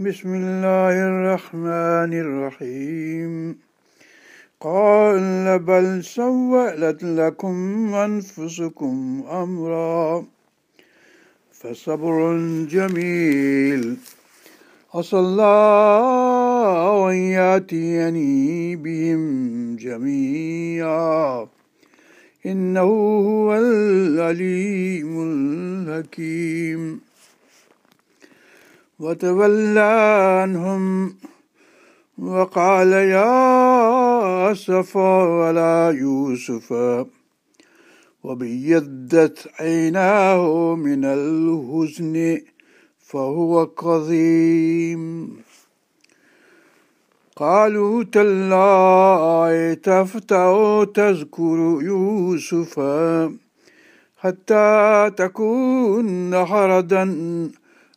بسم الله الرحمن الرحيم. قال بل سولت لكم أنفسكم أمرا فصبر جميل. عسى الله أن يأتيني بهم جميعا. إنه هو العليم الحكيم. وتولى عنهم وقال يا أسفا على يوسف وبيضت عيناه من الحزن فهو كظيم. قالوا تالله تفتأ تذكر يوسف حتى تكون حردا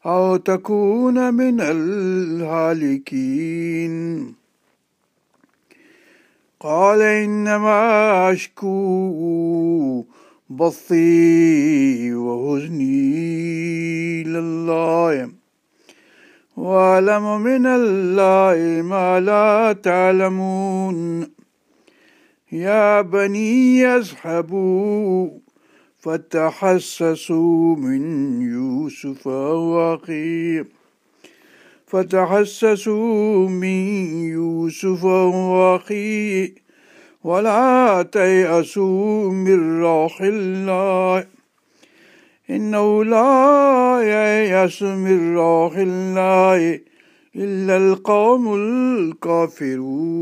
أو تكون من الهالكين. قال إنما أشكو بطي وحزني لله. وأعلم من الله ما لا تعلمون. يا بني اذهبوا فتحسسوا من يوسف وأخيه فتحسسوا من يوسف وأخيه ولا تيأسوا من روح الله. إنه لا ييأس من روح الله إلا القوم الكافرون.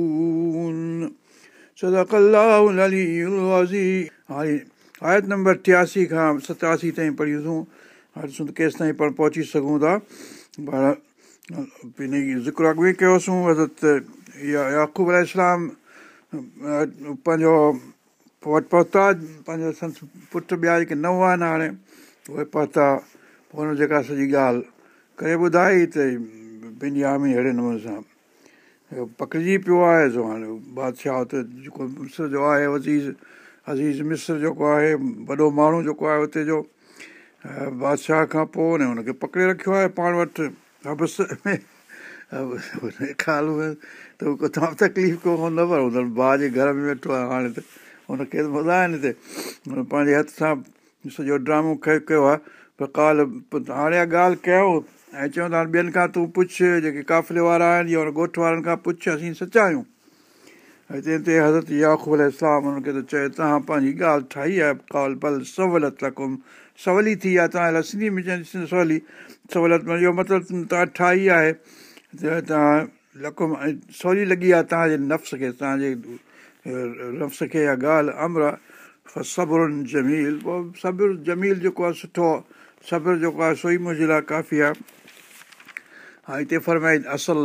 صدق الله العلي العظيم. آيت نمبر ٽياسي کان ستاسي تائين پڙهيون ڏسون ته ڪيس تائين پاڻ پهچي سگهون ٿا. پر ان ذڪر اڳ ۾ ڪيوسين حضرت ياقوب ال اسلام پنهنجو وٽ پهتا پنهنجو سنس پٽ ٻيا جيڪي نو آهن هاڻي اهي پهتا. پوءِ هن جيڪا سڄي ڳالهه ڪري ٻڌائي ته پنهنجي آمي اهڙي نموني سان پڪڙجي پيو آهي. هاڻي بادشاهه هتي جيڪو جو آهي وزيز عزيز مسر جيڪو آهي وڏو ماڻهو جيڪو آهي هتي جو بادشاهه کان پوءِ هن کي پڪڙي رکيو آهي پاڻ وٽ هبس ۾. خيال ۾ ته تمام تڪليف ڪو نه پر هن ڀاءُ جي گهر ۾ ويٺو آهي هاڻي ته هن کي ٻڌائين هتي. هن پنهنجي هٿ سان سڄو ڊرامو ڪيو آهي. پر ڪال هاڻي ڳالهه ڪيو ۽ چوندا آهن ٻين کان تون پڇ جيڪي ڪافلي وارا آهن يا ڳوٺ وارن کان پڇ اسين سچا آهيون هتي هتي حضرت اسلام هن کي ته چئي توهان پنهنجي ڳالهه ٺاهي آهي ڪال پل سولت لڪم. سولي ٿي آهي توهان لاءِ سنڌي ۾ چون سولي ۾ اهو مطلب توهان ٺاهي آهي ته توهان لڪم ۽ سولي لڳي آهي توهان جي نفس کي توهان جي نفس کي اها ڳالهه امر سبرن جميل صبر جميل جيڪو آهي سٺو صبر جيڪو آهي سوئي منهنجي لاءِ ڪافي آهي. ها هتي فرمائي اصل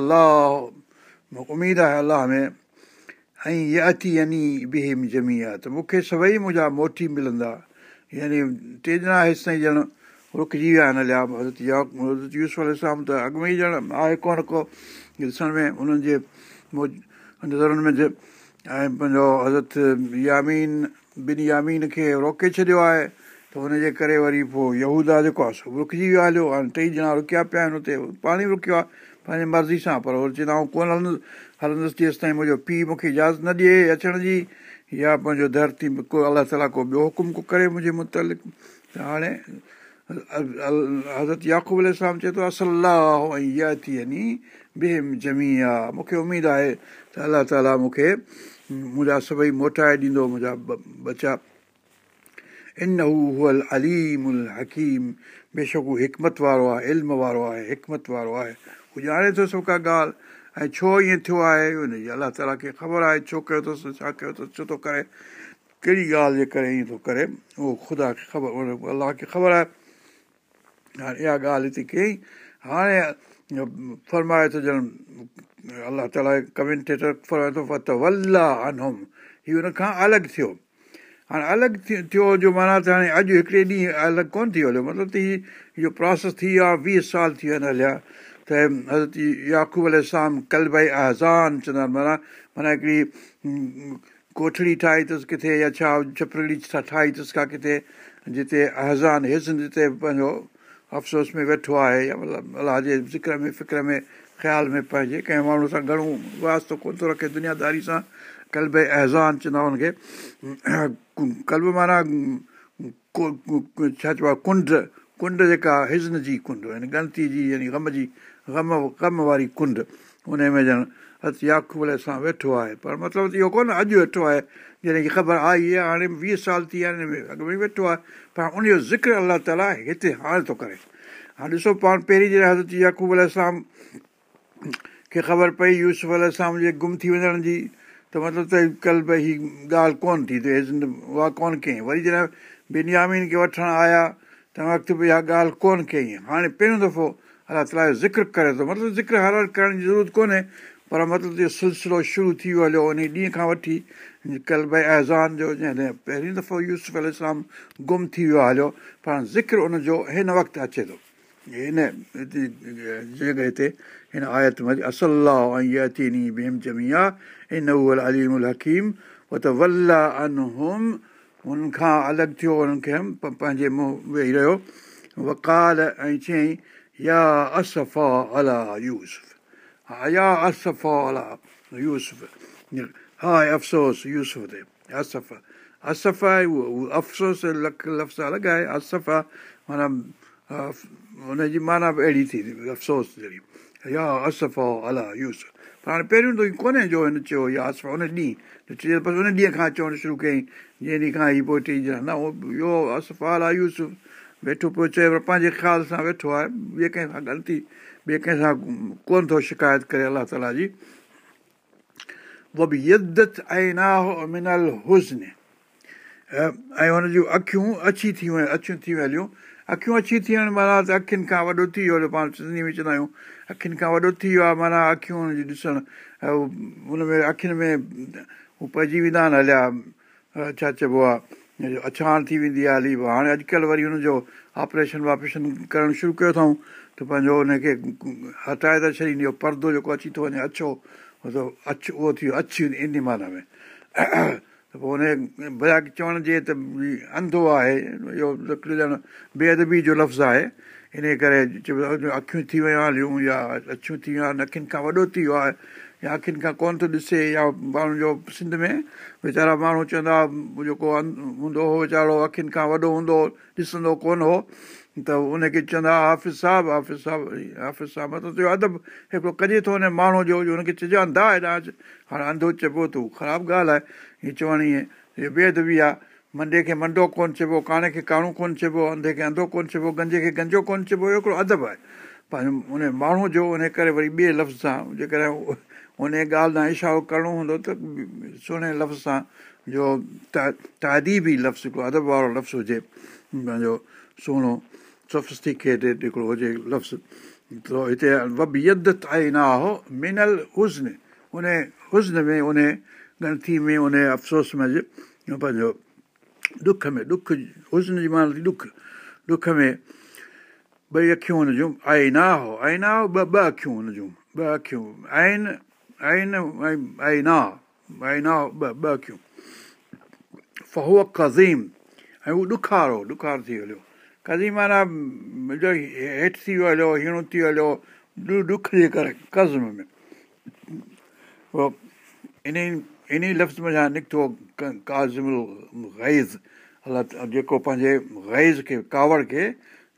اميد آهي الله ۾۽ ياتي يعني بهيم آهي ته مون کي سڀئي منهنجا موٽي ملندا. يعني ٽي ڄڻا هيس تائين ڄڻ رڪجي ويا آهن حضرت يوز اسلام ته اڳ ۾ ئي ڄڻ آهي ڪونه ڪو. ڏسڻ ۾ انهن جي نظرن ۾۽ پنهنجو حضرت يامين ٻن يامين کي روڪي ڇڏيو آهي. ته هن جي ڪري وري پوءِ يهودا جيڪو آهي سو رڪجي ويو هليو. هاڻي ٽئي ڄڻا رڪيا پيا آهن هتي. پاڻي رڪيو آهي پنهنجي مرضي سان پر وري چوندا آئون ڪونه هلندس هلندس جيس تائين منهنجو پيءُ مون کي اجازت نه ڏئي اچڻ جي يا پنهنجو ڌرتي ڪو الله تالا ڪو ٻيو حڪم ڪو ڪري منهنجي متالق. هاڻي حضرت ياقوب اسلام چئي ٿو اصلاح ۽ اها ٿي وڃي بيم ڄمي آهي مون کي اميد آهي ته الله تالا مون کي منهنجا سڀئي موٽائي ڏيندو منهنجا بچا. ان هئل اليم ال حڪيم. بيشڪ هو حڪمت وارو آهي علم وارو آهي حڪمت وارو آهي هو ڄاڻي ٿو سڀ ڪا ڳالهه ۽ ڇو ائين ٿيو آهي الله تالا کي خبر آهي ڇو ڪيو اٿس ڇا ڪيو اٿس ڇو ٿو ڪري ڪهڙي ڳالهه جي ڪري ائين ٿو ڪري اهو خدا کي خبر الله کي خبر آهي هاڻي اها ڳالهه هتي ڪيئين هاڻي فرمائي ٿو ڄڻ الله تالا ڪمينٽيٽر فرمائي ٿو هيءُ هن کان الڳ ٿيو هاڻي الڳ ٿيو جو معنيٰ ته هاڻي اڄ هڪڙي ڏينهن الڳ ڪونه ٿي هليو مطلب ته هيءُ اهو پروسيس ٿي ويو آهي ويهه سال ٿي ويا آهن هليا ته حضرت ياقوب ال ڪل ڀئي اهزان چوندا آهن معنيٰ معنيٰ هڪڙي ڪوٺڙي ٺاهي اٿس ڪٿي يا ڇا ڇپرڙي ٺاهي اٿس ڪا ڪٿي جتي اهزان هسن جتي پنهنجو افسوس ۾ ويٺو آهي يا مطلب الله جي ذڪر ۾ فڪر ۾ خيال ۾ پئجي ڪنهن ماڻهو سان گهڻو واستو ڪونه ٿو رکي دنياداري سان ڪلب ايزان چوندا هن کي ڪلب معنيٰ ڇا چئبو آهي ڪنڊ ڪنڊ جيڪا هزن جي ڪنڊ يعني گڻتي جي يعني غم جي غم غم واري ڪنڊ ان ۾ ڄڻ هٿ ياڪوب سان ويٺو آهي پر مطلب اهو ڪونه اڄ ويٺو آهي جڏهن ڪه خبر آئي آهي هاڻي ويهه سال ٿي ويا آهن اڳ ۾ ويٺو آهي پر ان جو ذڪر الله تالا هتي هاڻي ٿو ڪري هاڻي ڏسو پاڻ پهرين جڏهن حضرت ياڪوب الارم کي خبر پئي يوز الارم جي گم ٿي وڃڻ جي ته مطلب ته ڪلهه ڀئي هيءَ ڳالهه ڪونه ٿي ته اها ڪونه ڪيئين وري جڏهن بنيامين کي وٺڻ آيا ته وقت به اها ڳالهه ڪونه ڪيئين هاڻي پهريون دفعو الله تالا جو ذڪر ڪري ٿو. مطلب ذڪر هر هر ڪرڻ جي ضرورت ڪونهي پر مطلب اهو سلسلو شروع ٿي ويو هليو ان ڏينهن کان وٺي ڪلهه ڀئي ايزان جو جڏهن پهرين دفعو يوز الارم گم ٿي ويو آهي هليو پر ذڪر ان جو هن وقت اچي ٿو. هن جڳهه تي هن آيت ۾ اصلاح ۽ اتيني ڀيم ڄمي آهي ان ال اليم ال حڪيم اهو ته ولا ان هوم هنن کان الڳ ٿيو هنن کي پنهنجي منهن ويهي رهيو. وڪال ۽ چيئين يا اسفا يوسف ها يا اسفا يوسف ها افسوس يوسف تي اسف اسف آهي اهو افسوس لک لفظ الڳ آهي اسف معنيٰ هن جي معنيٰ به اهڙي ٿي افسوس جهڙي يا اسفا الا يوسف پر هاڻي پهريون ته ڪونهي جو هن چيو يا اسفا هن ڏينهن چئي بس هن ڏينهن کان چوڻ شروع ڪيئين جنهن ڏينهن کان هيءَ پوءِ نه اهو اسفا الا يوسف ويٺو پيو چئي پر پنهنجي خيال سان ويٺو آهي ٻئي ڪنهن سان غلطي ٻئي ڪنهن سان ڪونه ٿو شڪايت ڪري الله تالا جي. اها به ۽ نا منل هزني. ۽ هن جون اکيون اڇي ٿي ويون اڇيون ٿي ويون هليون اکيون ٿي ويون معنيٰ ته اکين کان وڏو ٿي ويو پاڻ سنڌي ۾ چوندا آهيون اکين کان وڏو ٿي ويو آهي معنيٰ اکيون هن جي ڏسڻ اکين ۾ پئجي ويندا آهن هليا ڇا چئبو آهي اڇاڻ ٿي ويندي آهي هلي هاڻي اڄڪلهه وري هن جو آپريشن واپريشن ڪرڻ شروع ڪيو اٿئون ته پنهنجو هن کي هٽائي ٿا ڇڏيندي. پردو جيڪو اچي ٿو وڃي اڇو اڇو اهو ٿي ويو اڇي ان معنيٰ ۾. ته پوءِ هن چوڻ جي ته انڌو آهي اهو ڄڻ بيئدبي جو لفظ آهي. ان ڪري چئبو اکيون ٿي ويون هليون يا اڇيون ٿي ويون آهن اکين کان وڏو ٿي ويو آهي يا اکين کان ڪونه ٿو ڏسي يا ماڻهن جو سنڌ ۾ ويچارا ماڻهو چوندا جيڪو هوندو هو ويچارو اکين کان وڏو هوندو ڏسندو ڪونه هو ته ان کي چوندا حافظ صاحب حافظ صاحب حافظ صاحب مطلب اهو ادب هڪڙو ڪجي ٿو هن ماڻهو جو هن کي چئجو انڌا هيڏا هاڻي انڌو چئبو ته خراب ڳالهه آهي هيءَ چوڻ هيءَ بيدبي آهي منڊي کي منڊو ڪونه چئبو ڪاڻي کي ڪاڻو ڪونه چئبو انڌي کي انڌو ڪونه چئبو گنجي کي گنجو ڪونه چئبو اهو هڪڙو ادب آهي پنهنجو ان ماڻهو جو ان ڪري وري ٻئي لفظ سان جيڪڏهن ان ڳالهه سان اشارو ڪرڻو هوندو ته سهڻي لفظ سان جو تاديبي لفظ هڪڙو ادب وارو لفظ هجي پنهنجو سهڻو سوفسٽڪيٽيڊ هڪڙو هجي لفظ. هتي يدت آهي نه هو منل هزن. ان هزن ۾ ان گڻتي ۾ ان افسوس ۾ پنهنجو ڏک ۾ ڏک هزن جي معنيٰ ڏک. ڏک ۾ ٻئي اکيون هن جون آهي نه هو. آهي نه هو ٻه ٻه اکيون هن جون ٻه اکيون. آهن آهن ۽ آهي نه نه هو ٻه ٻه اکيون فهوءَ قزيم ۽ اهو ڏکارو ڏکار ٿي هليو ڪدي معنيٰ هيٺ ٿي ويو هليو هيڻو ٿي ويو هليو ڏک جي ڪري ڪزم ۾ پوءِ ان ان لفظ ۾ نڪتو ڪاظم غيظ الله جيڪو پنهنجي غيظ کي ڪاوڙ کي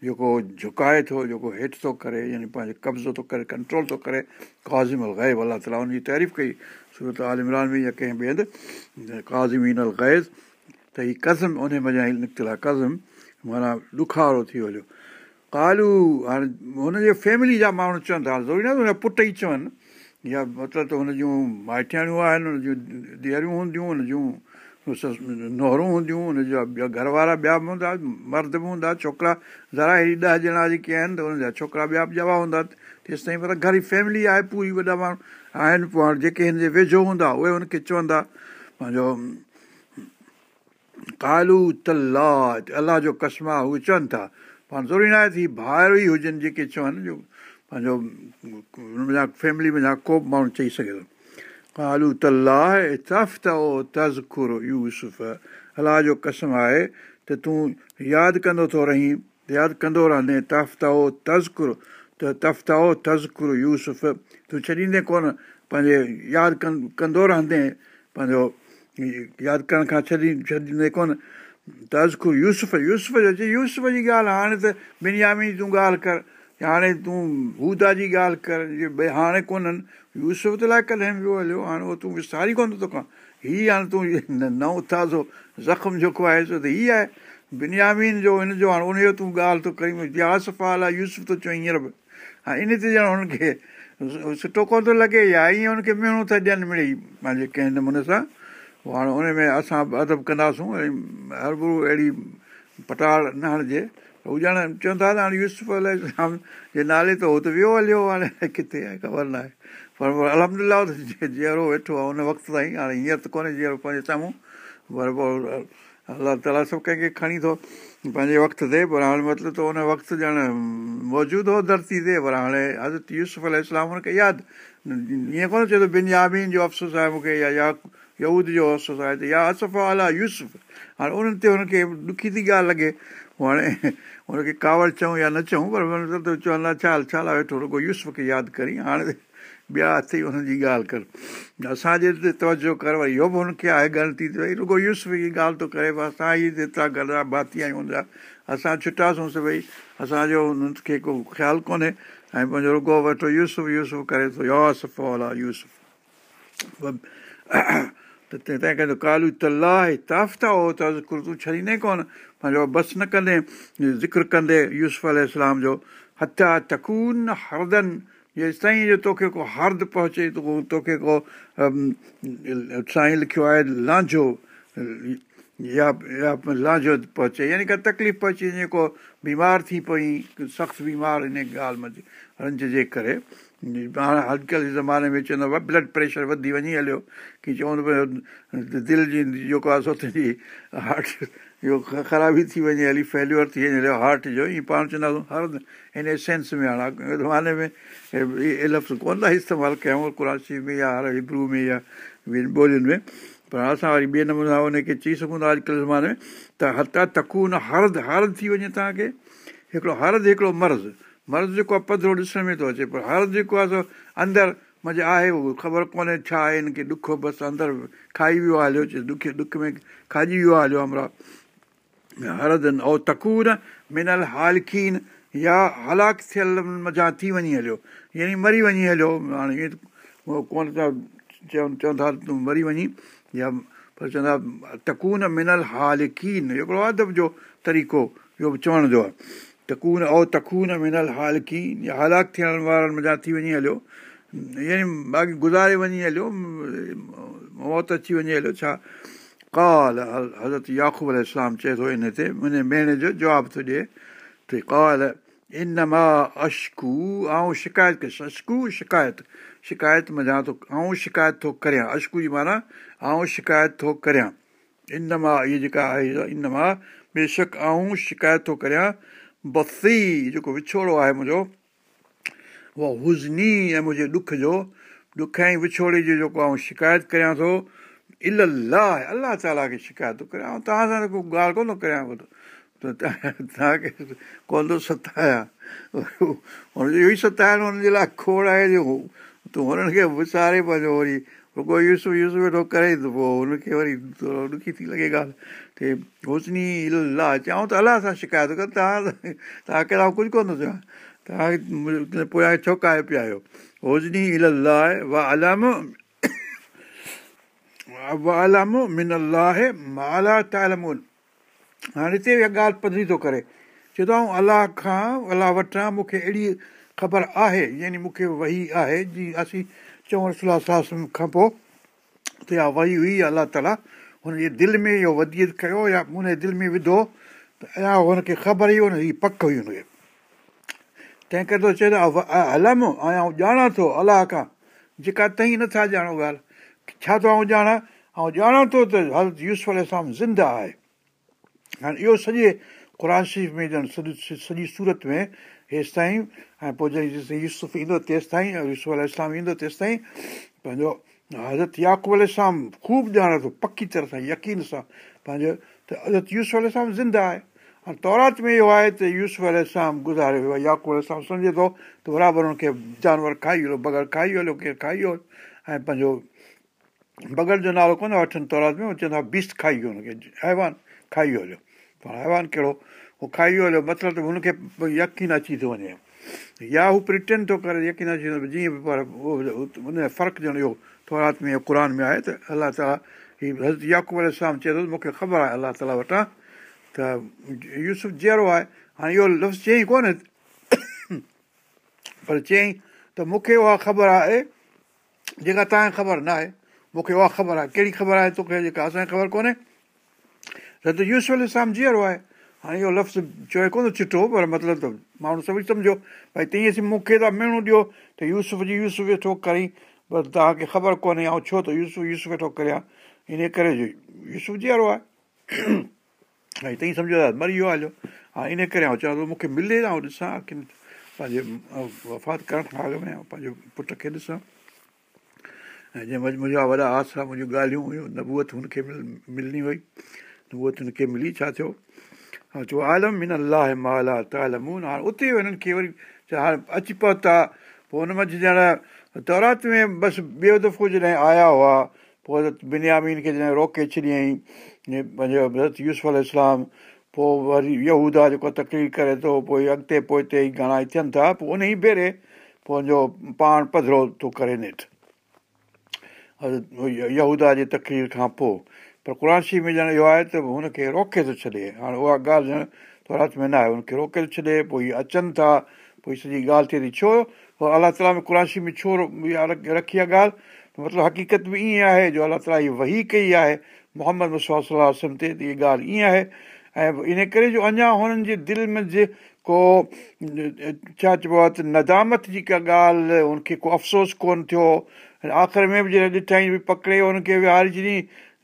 جيڪو جهڪائي ٿو جيڪو هيٺ ٿو ڪري يعني پنهنجو قبضو ٿو ڪري ڪنٽرول ٿو ڪري ڪاظم ال غيب الله تالا هن جي تعريف ڪئي سورت آل عمران ۾ يا ڪنهن ٻئي هنڌ ڪازمين ال غيظ ته هيءَ ڪزم ان مزا نڪتل آهي ڪزم معنيٰ ڏکارو ٿي ويو ڪالو هاڻي هن جي فيملي جا ماڻهو چون ٿا ضروري نه پٽ ئي چون يا مطلب ته هن جون مائٽياڻيون آهن هن جون ڌيئرون هونديون هن جون نهرون هونديون هن جا ٻيا گهر وارا ٻيا به هوندا مرد به هوندا ڇوڪرا ذرا هيڏي ڏهه ڄڻا جيڪي آهن ته هن جا ڇوڪرا ٻيا به جوا هوندا تيس تائين پر گهر جي فيملي آهي پوري وڏا ماڻهو آهن پوءِ هاڻي جيڪي هن جي ويجهو هوندا اهي هن کي چوندا پنهنجو ڪالو تلا الله جو ڪسما اهي چون ٿا پاڻ ضروري نه آهي ته ڀائر ئي هجن جيڪي چون جو پنهنجو فيملي ۾ ڪو به ماڻهو چئي سگهي ٿو تلا تزڪر يوسف الله جو قسم آهي ته تون ياد ڪندو ٿو رهين ياد ڪندو رهندي تفتائو تزڪر ته تفتائو تزڪر يوسف تون ڇڏيندي ڪونه پنهنجي ياد ڪن ڪندو رهندي پنهنجو ياد ڪرڻ کان ڇڏي ڇڏيندي ڪونه تزڪر يوسف يوسف جو اچي يوسف جي ڳالهه هاڻي ته بنيامي تون ڳالهه ڪر هاڻي تون هودا جي ڳالهه ڪر ڀئي هاڻي ڪونهن يوسف ته لاءِ ڪڏهن ويو هليو هاڻي اهو تون وساري ڪونه ٿو توکان. هيءَ هاڻي تون نئون تازو زخم جيڪو آهي سو ته هيءَ آهي. بنيامين جو هن جو هاڻي ان جو تون ڳالهه ٿو ڪري آسفا الا يوسف ٿو چوئين هينئر به. هاڻي ان تي ڄڻ هن کي سٺو ڪونه ٿو لڳي يا ائين هن کي ميڻو ٿا ڏين مڙيئي پنهنجي ڪنهن نموني سان. هاڻي ان ۾ اسان ادب ڪنداسون هر گرو اهڙي پٽاڙ نه هڻجي هو ڄڻ چوندا ته هاڻي يوسف الائي جي نالي ته اهو ته ويو هليو هاڻي ڪٿي آهي خبر نه آهي پر الهمدلا جهڙو ويٺو آهي هن وقت تائين هاڻي هينئر ته ڪونهي جهڙو پنهنجي سامهون پوءِ الله تالا سڀ ڪنهن کي کڻي ٿو پنهنجي وقت تي پر هاڻي مطلب ته هن وقت ڄڻ موجود هو ڌرتي تي پر هاڻي حضرت يوسف ال هن کي ياد ائين ڪونه چئي ٿو بن يابين جو افسوس آهي مون کي يا يا يود جو افسوس آهي ته يا اسف الا يوسف هاڻي انهن تي هن کي ڏکي ٿي ڳالهه لڳي هاڻي هن کي ڪاوڙ چئون يا نه چئون پر چوندا ڇا ڇا ويٺو رڳو يوسف کي ياد ڪري. هاڻي ٻيا اٿئي هن جي ڳالهه ڪر. اسان جي هتي توجو ڪر وري اهو به هن کي آهي غلطي ته ڀئي رڳو يوز جي ڳالهه ٿو ڪري اسان ئي ايترا گڏا ڀاتي آهيون هوندا اسان ڇٽاسين ڀئي اسان جو هن کي ڪو خيال ڪونهي. ۽ پنهنجو رڳو وٺو يوسف يوسف ڪري ٿو يوسف الا يوسف ته تنهن ڪري ڪالو تلاهه تافتا هو ته تون ڇڏيندي ڪونه پنهنجو بس نه ڪندي ذڪر ڪندي يوسف الارم جو هٿا تڪون هردن جيس تائين جو توکي ڪو هرد پهچي توکي ڪو سائين لکيو آهي لانجهو يا لانجهو پهچي يعني ڪا تڪليف پهچي جيئن ڪو بيمار ٿي پئي سخت بيمار هن ڳالهه ۾ رنج جي ڪري هاڻي اڄڪلهه جي زماني ۾ چوندو آهي بلڊ پريشر وڌي وڃي هليو. ڪه چوندو دل جي جيڪو آهي سو تنهنجي هارٽ اهو خرابي ٿي وڃي هلي فيليوئر ٿي وڃي هارٽ جو ائين پاڻ چونداسين هر هن سينس ۾ هاڻي زماني ۾ اهي لفظ ڪونه ٿا استعمال ڪيون ڪراچي ۾ يا هر هبرو ۾ يا ٻين ٻولين ۾. پر اسان وري ٻئي نموني سان هن کي چئي سگهون ٿا اڄڪلهه زماني ۾ ته هتا تڪون هرد هرد ٿي وڃي توهان کي هڪڙو هرد هڪڙو مرض مرض جيڪو آهي پڌرو ڏسڻ ۾ ٿو اچي پر هرد جيڪو آهي سو اندر مزا آهي اهو خبر ڪونهي ڇا آهي هن کي ڏکو بس اندر کائي ويو آهي هليو ڏک ڏک ۾ کائجي ويو آهي هليو امرا هردن ۽ تڪون منل هالکين يا هلاڪ ٿيل مزا ٿي وڃي هليو. يعني مري وڃي هليو هاڻي ائين ڪونه ٿا چون چوندا تون مري وڃي يا پر چوندا تڪون منل هالڪين هڪڙو ادب جو طريقو اهو به چوڻ جو آهي تڪون او تڪون منل هالڪين. يا هلاڪ ٿيڻ وارن مزا ٿي وڃي هليو. يعني باقي گذاري وڃي هليو. موت اچي وڃي هليو. ڇا؟ ڪال حضرت ياقوب اسلام چئي ٿو ان تي منهنجي ڀيڻ جو جواب ٿو ڏئي. ته ڪال ان مان اشڪو ۽ شڪايت ڪيس اشڪو شڪايت. شڪايت مڃان ٿو ۽ شڪايت ٿو ڪريان. اشڪو جي معنيٰ ۽ شڪايت ٿو ڪريان. ان مان اها جيڪا آهي ان مان بيشڪ ۽ شڪايت ٿو ڪريان بسي جيڪو وڇوڙو آهي منهنجو اهو هزني ۽ منهنجي ڏک جو ڏک ۽ وڇوڙي جو جيڪو آئون شڪايت ڪريان ٿو ال الله الله تالا کي شڪايت ٿو ڪريان. ۽ توهان سان ڪو ڳالهه ڪونه ٿو ڪريان توهان کي ڪونه ٿو ستايان. هن جو اهو ئي ستائڻ هن جي لاءِ کوڙ آهي جو تون هنن کي وساري پنهنجو وري رڳو يوز يوز ويٺو ڪري ته پوءِ هن کي وري ٿورو ڏکي ٿي لڳي ڳالهه. ڪه هسني الاهه چئون ته الله سان شڪايت ڪر توهان توهان ڪهڙا ڪجهه ڪونه ٿو چوان. توهان کي پويان ڇو ڪائي پيا آهيو؟ الله تالمون. هاڻي هتي اها ڳالهه پڌري ٿو ڪري. چئي ٿو آئون الله کان الله وٽان مون کي اهڙي خبر آهي يعني مون کي وهي آهي جيئن اسين صلاح ساس کان پوءِ ته اها وهي هئي الله تالا هن جي دل ۾ اهو وڌيڪ ڪيو يا هن جي دل ۾ وڌو ته اها هن کي خبر ئي هن جي پڪ هئي هن کي تنهن ڪري ٿو چئي ٿو هلم ۽ آئون ڄاڻان ٿو الله کان جيڪا ٿئي نٿا ڄاڻو ڳالهه ڇا ٿو آئون ڄاڻان ۽ ڄاڻان ٿو ته حضرت يوز زنده آهي هاڻي اهو سڄي قر شريف ۾ ڄڻ سڄي سورت ۾ هيس تائين ۽ پوءِ جڏهن يوسف ايندو تيس تائين يوسف اسلام ايندو تيس تائين پنهنجو حضرت ياقوب اسلام خوب ڄاڻي ٿو پڪي طرح سان يقين سان پنهنجو ته حضرت يوز اسلام زنده آهي تورات ۾ اهو آهي ته يوز الارم گذاري ويو آهي ياڪوب الارم سمجهي ٿو ته برابر هن کي جانور کائي هليو بغير کائي هليو ڪير کائي ويو ۽ پنهنجو بغير جو نالو ڪونه وٺن تورات ۾ چوندا بيس کائي ويو هن کي حيوان کائي هليو حيوان ڪهڙو اهو کائي ويو هليو مطلب ته هن کي يقين اچي ٿو وڃي. يا هو پرٽين ٿو ڪري يقين اچي ٿو جيئن به پر اهو هن فرق ڄڻ اهو تورات ۾ قر ۾ آهي ته الله تالا حضرت ياڪوب الارم چئي ٿو مون کي خبر آهي الله تالا وٽان ته يوسف جهڙو آهي. هاڻي اهو لفظ چيئين ڪونهي پر چيئين ته مون کي اها خبر آهي جيڪا توهان کي خبر نه آهي مون کي اها خبر آهي. ڪهڙي خبر آهي؟ توکي جيڪا اسان کي خبر ڪونهي. ته يوز اسلام جهڙو آهي هاڻي اهو لفظ چيو ڪونه چٽو پر مطلب ته ماڻهو سڀئي سمجهو. ڀئي تيئن مون کي ته مڻو ڏيو ته يوسف جي يوز ويٺو ڪري. پر توهان کي خبر ڪونهي ۽ ڇو ته يوز يوز ويٺو ڪريان. ان ڪري يوسف جهڙو آهي. ۽ ٿئي سمجهو ته مري ويو هليو ها ان ڪري آئون چوان ٿو مون کي ملي ۽ ڏسان ڪه پنهنجي وفات ڪرڻ کان اڳ ۾ پنهنجو پٽ کي ڏسان. ۽ جنهن مهل منهنجا وڏا آسرا منهنجيون ڳالهيون هيون نبوئت هن کي مل ملڻي هئي. نبوئت هن کي ملي ڇا ٿيو چئو عالم من الله مالا تالمون هاڻي اتي هنن کي وري هاڻي اچي پهتا پوءِ هن منجهه ڄڻ تورات ۾ بس ٻيو دفعو جڏهن آيا هئا پوءِ بنيامين کي جڏهن روڪي ڇڏيئين پنهنجو حضرت يوز اسلام پوءِ وري يهودا جيڪو تڪليف ڪري ٿو پوءِ اڳتي پوئتي ئي گهڻا ئي ٿين ٿا پوءِ ان ئي ڀيري پنهنجو پاڻ پڌرو ٿو ڪري نيٺ يهودا جي تڪليف کان پوءِ پر قراشي ۾ ڄڻ اهو آهي ته هن کي روڪي ٿو ڇڏي. هاڻي اها ڳالهه ڄڻ تورات ۾ نه آهي هن کي روڪي ٿو ڇڏي پوءِ اهي اچن ٿا پوءِ سڄي ڳالهه ٿئي ٿي. ڇو؟ پوءِ الله تالا ۾ قراشي ۾ ڇو رکي آهي ڳالهه؟ مطلب حقيقت به ائين آهي جو الله تالا اها وهي ڪئي آهي محمد مسلم تي ته اها ڳالهه ائين آهي. ۽ ان ڪري جو اڃا هنن جي دل ۾ جيڪو ڇا چئبو آهي ته ندامت جي ڪا ڳالهه هن کي ڪو افسوس ڪونه ٿيو. آخر ۾ به جڏهن ڏٺئين پڪڙي هن کي ويهاري ڇڏي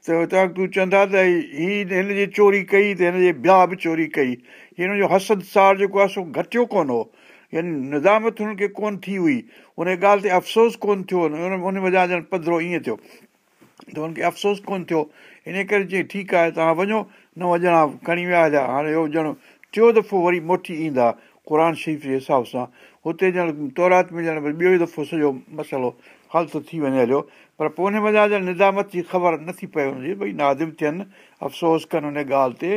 ته هتان تون چوندا ته هيءَ هن جي چوري ڪئي ته هن جي ٻيا به چوري ڪئي هن جو حسد سار جيڪو آهي سو گهٽيو ڪونه هو يعني نزامت هن کي ڪونه ٿي هئي ان ڳالهه تي افسوس ڪونه ٿيو ان وجهه ڄڻ پڌرو ائين ٿيو ته هن کي افسوس ڪونه ٿيو ان ڪري چئي ٺيڪ آهي توهان وڃو نو ڄڻا کڻي ويا هليا هاڻي اهو ڄڻ ٽيون دفعو وري موٽي ايندا قر شريف جي حساب سان هتي ڄڻ تورات ۾ ڄڻ ٻيو ئي دفعو سڄو مصالحو هل ٿو وڃي هليو. پر پوءِ هن ڄڻ نزامت جي خبر نٿي پئي هن جي ڀئي نادم ٿين افسوس ڪن هن ڳالهه تي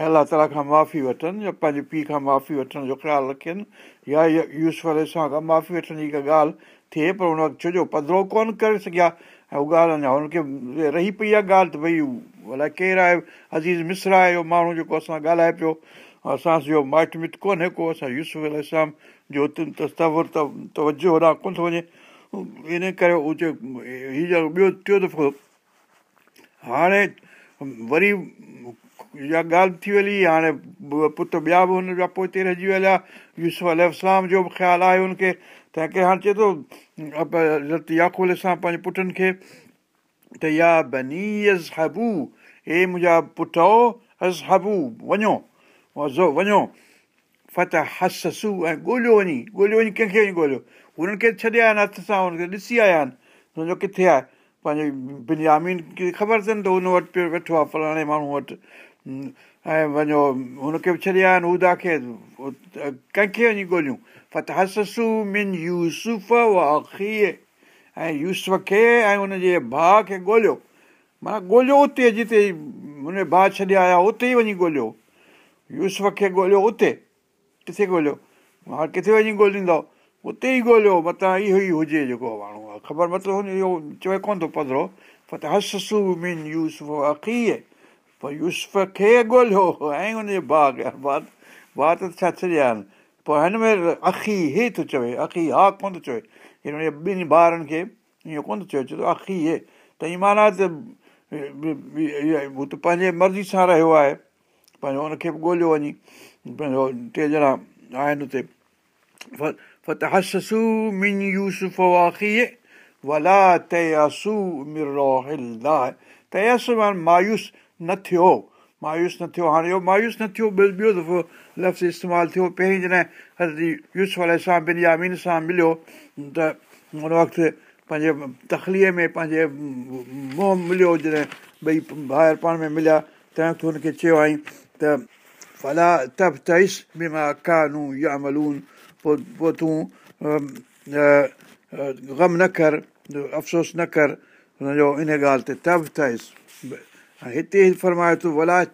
۽ الله تالا کان معافي وٺن يا پنهنجي پيءُ کان معافي وٺڻ جو خيال رکن يا يوز سان کان معافي وٺڻ جي ڪا ڳالهه ٿئي پر هن وقت ڇو جو پڌرو ڪونه ڪري سگهيا. ۽ اها ڳالهه اڃا هن کي رهي پئي آهي ڳالهه ته ڀئي الائي ڪير آهي؟ عزيز مسر آهي اهو ماڻهو جيڪو اسان ڳالهائي پيو. اسان اهو مائٽ مٽ ڪونهي ڪو اسان يوز اسلام جو تستاور ته توجو ڪونه ٿو وڃي ان ڪري اهو چيو هيءَ ٻيو ٽيون دفعو هاڻي وري اها ڳالهه ٿي وئي هاڻي پٽ ٻيا به هن جا پوءِ رهجي ويل آهي يوز اسلام جو به خيال آهي هن کي تنهن ڪري هاڻي چئي ٿو ياڪول سان پنهنجي پٽن کي ته يا بني هبو هي منهنجا پٽ هس هبو وڃو وڃو فت حصو ۽ ڳولهيو وڃي ڳولهيو وڃي ڪنهن کي وڃي ڳولهيو هنن کي ڇڏي آيا آهن هٿ سان هن کي ڏسي آيا آهن. هن جو ڪٿي آهي؟ پنهنجي بنيامين کي خبر اٿن ته هن وٽ پيو ويٺو آهي فلاڻي ماڻهو وٽ. ۽ وڃو هن کي به ڇڏي آيا آهن ادا کي ڪنهن کي وڃي ڳولهيون؟ ۽ يوسف کي ۽ هن جي ڀاءُ کي ڳولهيو. معنيٰ ڳولهيو اتي جتي هن ڀاءُ ڇڏي آيا اتي ئي وڃي ڳولهيو. يوسف کي ڳولهيو اتي ڪٿي ڳولهيو؟ ها ڪٿي وڃي ڳولهيندو اتي ئي ڳولهيو متان اهو ئي هجي جيڪو ماڻهو آهي. خبر مطلب هن اهو چوي ڪونه ٿو پڌرو اکيءَ پوءِ يوسف کي ڳولهيو ۽ هن جي ڀاءُ کي ڀاءُ ته ڇا ڇڏيا آهن؟ پوءِ هن ۾ اکي هي ٿو چوي اکي ها ڪونه ٿو چوي. هن ٻن ٻارن کي ائين ڪونه ٿو چوي چئي ٿو اکي هي. ته هيءَ معنيٰ ته هو ته پنهنجي مرضي سان رهيو آهي پنهنجو هن کي به ڳولهيو وڃي پنهنجو ٽي ڄڻا آهن هتي من اکي ولا تياسو تياس مايوس نه ٿيو مايوس نه ٿيو هاڻي اهو مايوس نه ٿيو ٻيو دفعو لفظ استعمال ٿيو پهرين جڏهن حضرت يوز واري سان بن يامين سان مليو ته هن وقت پنهنجي تکليءَ ۾ پنهنجي منهن مليو جڏهن ٻئي ٻاهر پاڻ ۾ مليا تنهن وقت هن کي چيو آئي ته ڦلا تئس يا ملون پوءِ پوءِ تون غم نه ڪر افسوس نه ڪر هن جو ان ڳالهه تي تب تئس هتي فرمائي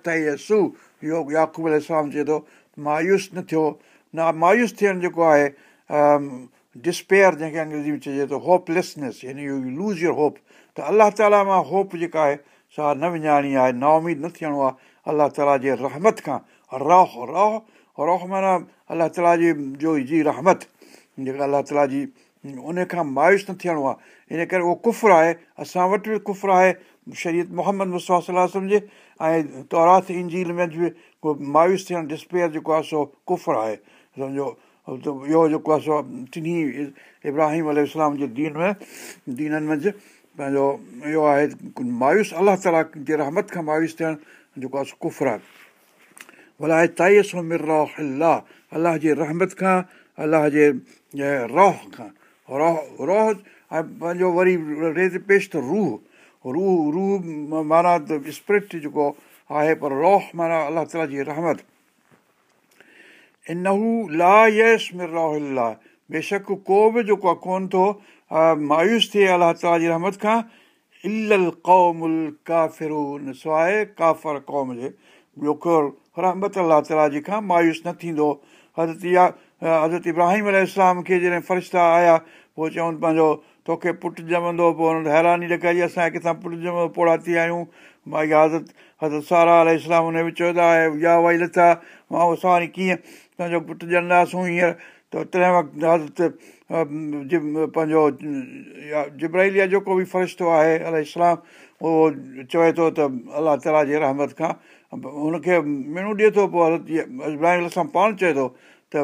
تيسو اهو ياقوب اسلام چئي ٿو مايوس نه ٿيو نه مايوس ٿيڻ جيڪو آهي ڊسپيير جنهن کي انگريزي ۾ چئجي ٿو هوپليسنيس يعني يو لوز يور هوپ ته الله تالا مان هوپ جيڪا آهي سا نه وڃائڻي آهي نائميد نه ٿيڻو آهي الله تالا جي رحمت کان رهه رهه رهه معنيٰ الله تالا جي جو جي رحمت جيڪا الله تالا جي ان کان مايوس نه ٿيڻو آهي ان ڪري اهو ڪفر آهي اسان وٽ به ڪفر آهي شريت محمد سمجهي ۽ تورات انجيل ۾ به ڪو مايوس ٿيڻ ڊسپيير جيڪو آهي سو ڪفر آهي. سمجهو اهو جيڪو آهي سو ٽنهي ابراهيم ال جي دين ۾ دينن منجهه پنهنجو اهو آهي مايوس الله تالا جي رحمت کان مايوس ٿيڻ جيڪو آهي سو ڪفر آهي. ڀلا تائيءَ سو مر رهه الله الله جي رحمت کان الله جي رهه کان. رهه رهه ۽ پنهنجو وري ريت پيش ته روهه. روهه روهه معنيٰ ته سپرٽ جيڪو آهي پر روه معنيٰ الله تالا جي رحمت. ان هو لا مر روه بيشڪ ڪو به جيڪو آهي ڪونه ٿو مايوس ٿئي الله تالا جي رحمت کان. ال قومل ڪافرون. سواءِ ڪافر قوم جي. ٻيو ڪو رحمت الله تالا جي کان مايوس نه ٿيندو حضرت اها حضرت ابراهيم ال کي جڏهن فرشتا آيا پوءِ چون پنهنجو توکي پٽ ڄمندو پوءِ هن هيراني ڏيکاري اسان کي ڪٿان پٽ ڄمندو پوڙا ٿي آيا آهيون اها حضرت حضرت سارا ال هن به چوندا آهي يا وئي لٿا مان اسان وري ڪيئن پنهنجو پٽ ڄمنداسون هينئر ته تنهن وقت حضرت پنهنجو جبراهليا جيڪو به فرشتو آهي ال اسلام اهو چوي ٿو ته الله تالا جي رحمت کان هن کي مڻون ڏئي ٿو پوءِ حضرت ابراهيم ال پاڻ چئي ٿو ته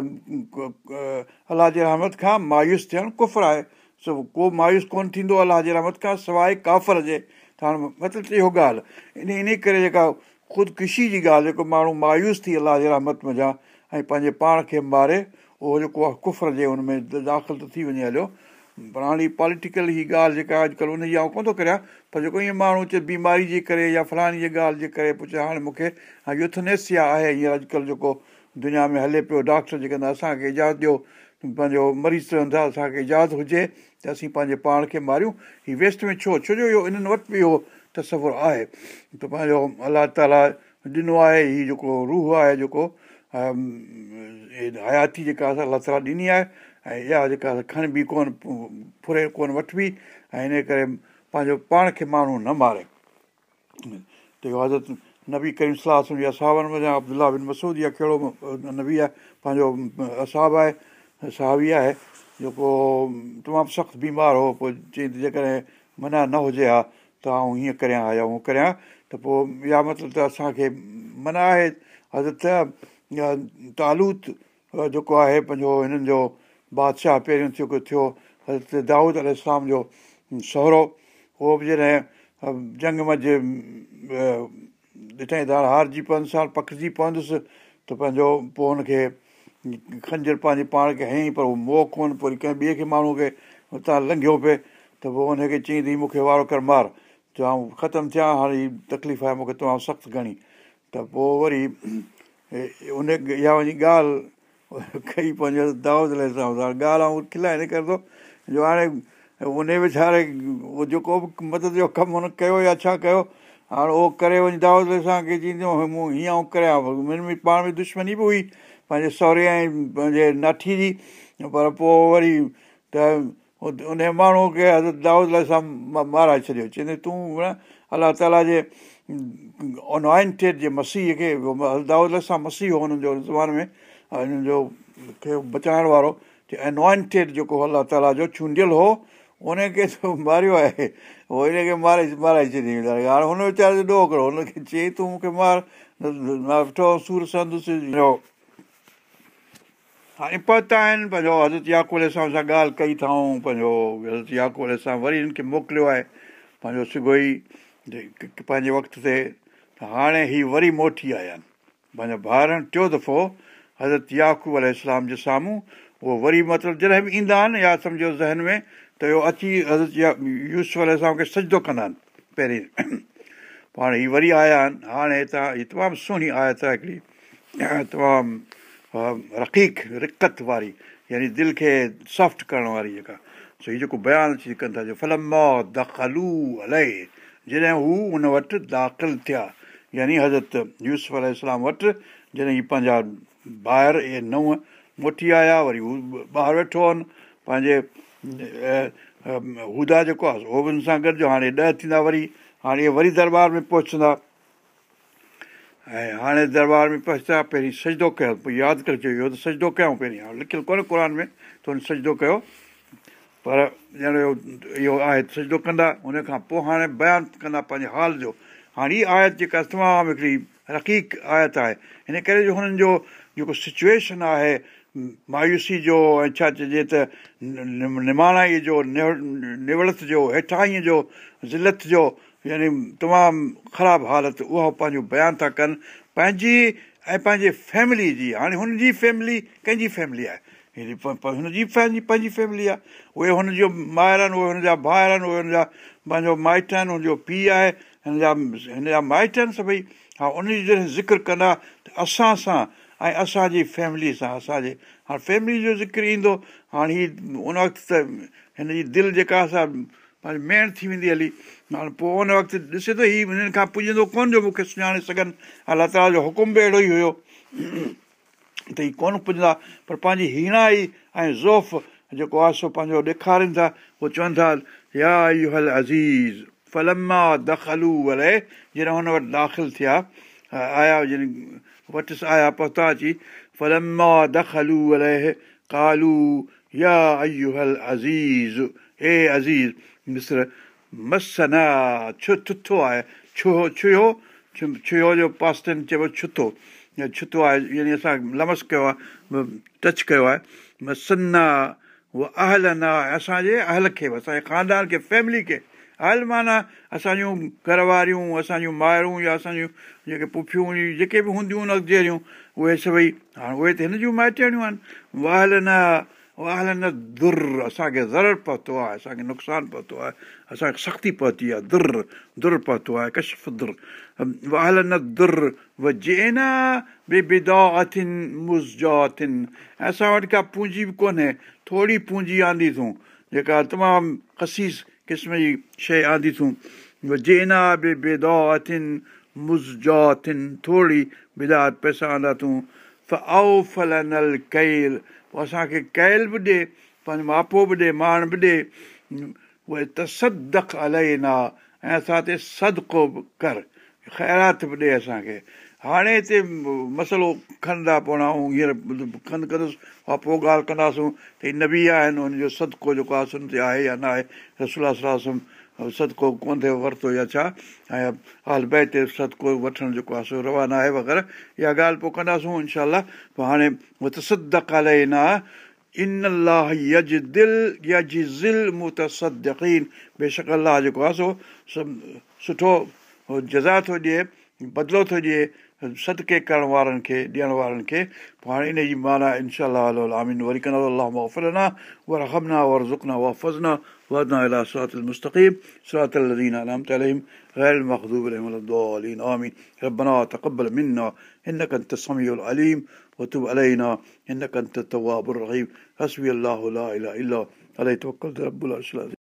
الله جي رحمت کان مايوس ٿيڻ ڪفر آهي سو ڪو مايوس ڪونه ٿيندو الله جي رحمت کان سواءِ ڪافر جي ته هاڻي مطلب اهو ڳالهه ان ان ڪري جيڪا خودڪشي جي ڳالهه جيڪو ماڻهو مايوس ٿي الله جي رحمت مڃان ۽ پنهنجي پاڻ کي ماري اهو جيڪو آهي ڪفر جي هن ۾ داخل ته ٿي وڃي هليو پر هاڻي پوليٽيڪل هيءَ ڳالهه جيڪا اڄڪلهه هن جي آئون ڪونه ٿو ڪريان پر جيڪو ائين ماڻهو چئي بيماري جي ڪري يا فلاڻي ڳالهه جي ڪري پڇي هاڻي مون کي يوٿنيسيا آهي هينئر اڄڪلهه جيڪو دنيا ۾ هلي پيو ڊاڪٽر جيڪي اسان کي اجازت ڏيو پنهنجو مريض چون ٿا اسان کي اجازت هجي ته اسين پنهنجي پاڻ کي ماريون هيءَ ويسٽ ۾ ڇو ڇو جو اهو انهن وٽ به اهو تصور آهي ته پنهنجو الله تالا ڏنو آهي هيءَ جيڪو روهه آهي جيڪو حياتي جيڪا اسان الله تالا ڏني آهي ۽ اها جيڪا کڻبي ڪونه فري ڪونه وٺبي ۽ ان ڪري پنهنجو پاڻ کي ماڻهو نه ماري. ته اهو حضرت نبي ڪريم صلاح اسابن ۾ ابدلا بن مسود ڪهڙو نبي آهي پنهنجو اساب آهي ساهبي آهي جيڪو تمام سخت بيمار هو پوءِ چئي ته جيڪڏهن منا نه هجي ها ته آئون هيئن ڪريان يا هونئن ڪريان ته پوءِ اها مطلب ته اسان کي منا آهي. حضرت تالوت جيڪو آهي پنهنجو هنن جو بادشاهه پهريون ٿيو حضرت دائود ال اسلام جو سهرو اهو به جڏهن جنگ منجهه ڏٺئي ته هارجي پنج سال پکجي پوندس ته پنهنجو پوءِ هن کي کنجر پنهنجي پاڻ کي هيئين پر اهو موهه ڪونه پوءِ ڪنهن ٻئي کي ماڻهو کي هتان لنگهيو پئي ته پوءِ هن کي چئي اٿئي مون کي وارو ڪر مار ته آئون ختم ٿيان هاڻي تڪليف آهي مون کي تمام سخت گهڻي ته پوءِ وري ان اها وڃي ڳالهه ڪئي پنهنجو دعوت لاءِ ڳالهه آئون کلائي نه ڪرندو جو هاڻي ان ويچاري اهو جيڪو به مدد جو ڪم هن ڪيو يا ڇا ڪيو هاڻي اهو ڪري وڃي دعوت اسان کي چئيندو مون هيئن آئون ڪريان پاڻ ۾ دشمني به هئي پنهنجي سهري ۽ پنهنجي ناٺي جي پر پوءِ وري ته ان ماڻهوءَ کي حضرت دائود سان مارائي ڇڏيو چوندي تون الله تالا جي انائنٽيڊ جي مسيح کي دائود سان مسيح هو هنن جو زماني ۾ هنن جو کي بچائڻ وارو انائنٽيڊ جيڪو الله تالا جو چونڊيل هو ان کي ماريو آهي. اهو ماري مارائي هاڻي هن ويچاري هڪڙو هن کي چئي تون مون کي مار. سٺو سور سندس. هاڻي پتا آهن پنهنجو. حضرت ياڪول سان ڳالهه ڪئي اٿئون. پنهنجو حضرت ياڪول سان وري هنن کي موڪليو آهي. پنهنجو سگوئي پنهنجي وقت تي. هاڻي هيءَ وري موٽي آيا آهن. پنهنجا ڀائرن ٽيون دفعو حضرت ياڪوب ال اسلام جي سامهون اهو وري مطلب جڏهن به ايندا آهن يا سمجهو ذهن ۾ ته اهو اچي حضرت يوز ال اسلام کي سجدو ڪندا آهن پهرين. پاڻ هيءَ وري آيا آهن هاڻي هتان هيءَ تمام سهڻي آيت آهي هڪڙي. تمام رقيق رڪت واري يعني دل کي سافٽ ڪرڻ واري جيڪا. سو هيءُ جيڪو بيان اچي ڪن ٿا فلم دخلو الائي جڏهن هو هن وٽ داخل ٿيا يعني حضرت يوز اسلام وٽ جڏهن هيءَ پنهنجا ٻاهر اهي نو موٽي آيا وري هو ٻاهر ويٺو هئن. پنهنجي هدا جيڪو آهي اهو به هن سان گڏجو هاڻي ڏهه ٿيندا وري هاڻي اهي وري درٻار ۾ پهچندا. ۽ هاڻي درٻار ۾ پهچندا پهرين سجدو ڪيو پوءِ ياد ڪري چيو ته سجدو ڪيون پهرين. هاڻي لکيل ڪونهي قر ۾ ته هن سجدو ڪيو. پر ڄڻ اهو آهي سجدو ڪندا هن کان پوءِ هاڻي بيان ڪندا پنهنجي حال جو. هاڻي هيءَ آيت جيڪا تمام هڪڙي رقيق آيت آهي هن ڪري جو هنن جو جيڪو سچوئيشن آهي مايوسي جو ۽ ڇا چئجي ته نماڻائيءَ جو نوڙت جو هيٺائيءَ جو ذلت جو يعني تمام خراب حالت اها پنهنجو بيان ٿا ڪن پنهنجي ۽ پنهنجي فيملي جي هاڻي هن جي فيملي ڪنهن جي فيملي آهي هن جي پنهنجي فيملي آهي اهي هن جو مائر آهن اهي هن جا ڀائر آهن اهي هن جا پنهنجو مائٽ آهن هن جو پيءُ آهي هن جا هن جا مائٽ آهن سڀئي ها ان جي جڏهن ذڪر ڪندا ته اسان سان ۽ اسان جي فيملي سان اسان جي هاڻي فيملي جو ذڪر ايندو هاڻي هيءَ ان وقت ته هن جي دل جيڪا اسان پنهنجي ميڻ ٿي ويندي هلي هاڻي پوءِ ان وقت ڏسي ٿو هيءُ هنن کان پڄندو ڪونه جو مون کي سڃاڻي سگهن. الله تالا جو حڪم به اهڙو ئي هيو ته هيءَ ڪونه پڄندا. پر پنهنجي هيڻائي ۽ زوف جيڪو آهي سو پنهنجو ڏيکارين ٿا اهو چون ٿا يا يو هل عزيز فلما دخلو ولي جڏهن هن وٽ داخل ٿيا آيا جڏهن وٽ آيا پهتا اچي فلما دخلو ولي ڪالو يا ايو هل عزيز هي عزيز مسر مس نه ڇو ڇٿو آهي ڇو ڇيو ڇيو جو پاستن چئبو ڇٿو ڇتو آهي يعني اسان لمس ڪيو آهي ٽچ ڪيو آهي مسنا اها اهل نه آهي اسان جي اهل کي اسان جي خاندان کي فيملي کي اهل معنيٰ اسان جون گهر واريون اسان جون مائرون يا اسان جون جيڪي پڦيون جيڪي به هونديون آهن اڳتي اهي سڀئي هاڻي اهي ته هن جون مائٽيون آهن. واهل نه واهل نه در اسان کي زر پهتو آهي اسان کي نقصان پهتو آهي اسان کي سختي پهتي آهي در در پهتو آهي ڪشف در. واهل نه در و جي نه بيدا اٿن مزا اٿن ۽ اسان وٽ ڪا پونجي به ڪونهي ٿوري پونجي آندي اٿئون جيڪا تمام خسيس قسم جي شيءِ آندي اٿئون جي نه بي بيدا اٿن مزا اٿن ٿوري بدات پئسا آندا اٿئون ڦل نل ڪيل پوءِ اسان کي ڪيل به ڏئي پنهنجو ماپو به ڏئي ماڻ به ڏئي اهي ته الائي نه ۽ اسان تي سدڪو به ڪر خيرات به ڏئي اسان کي هاڻي هتي مسئلو کڻندا پوندا ۽ هينئر کند ڪندس. ها پوءِ ڳالهه ڪنداسون ته هيءَ نبي آهن هن جو سدڪو جيڪو آهي سن تي آهي يا نه آهي رسولا صلاح سدڪو ڪونه ٿئي ورتو يا ڇا؟ ۽ حال بي تي سدڪو وٺڻ جيڪو آهي سو روانا آهي وغيره. اها ڳالهه پوءِ ڪنداسون انشا پوءِ هاڻي اهو ته سد ڪالي نه ان الله يج دل يج زل مون ته سد يقين بيشڪ الله جيڪو آهي سو سٺو جزا ٿو ڏئي بدلو ٿو ڏئي सदके करण वारनि खे ॾियण वारनि खे पोइ हाणे इन जी माना इनशा आमीन वरी कंदा अलाह वफ़रना वर हमना वर ज़ुकना वफ़ज़ना वदना अला सरात المستقيم صراط الذين أنعمت عليهم غير المغضوب عليهم ولا الضالين آمين ربنا تقبل منا إنك أنت السميع العليم وتب علينا إنك أنت التواب الرحيم حسبي الله لا إله إلا عليه توكلت رب العرش العظيم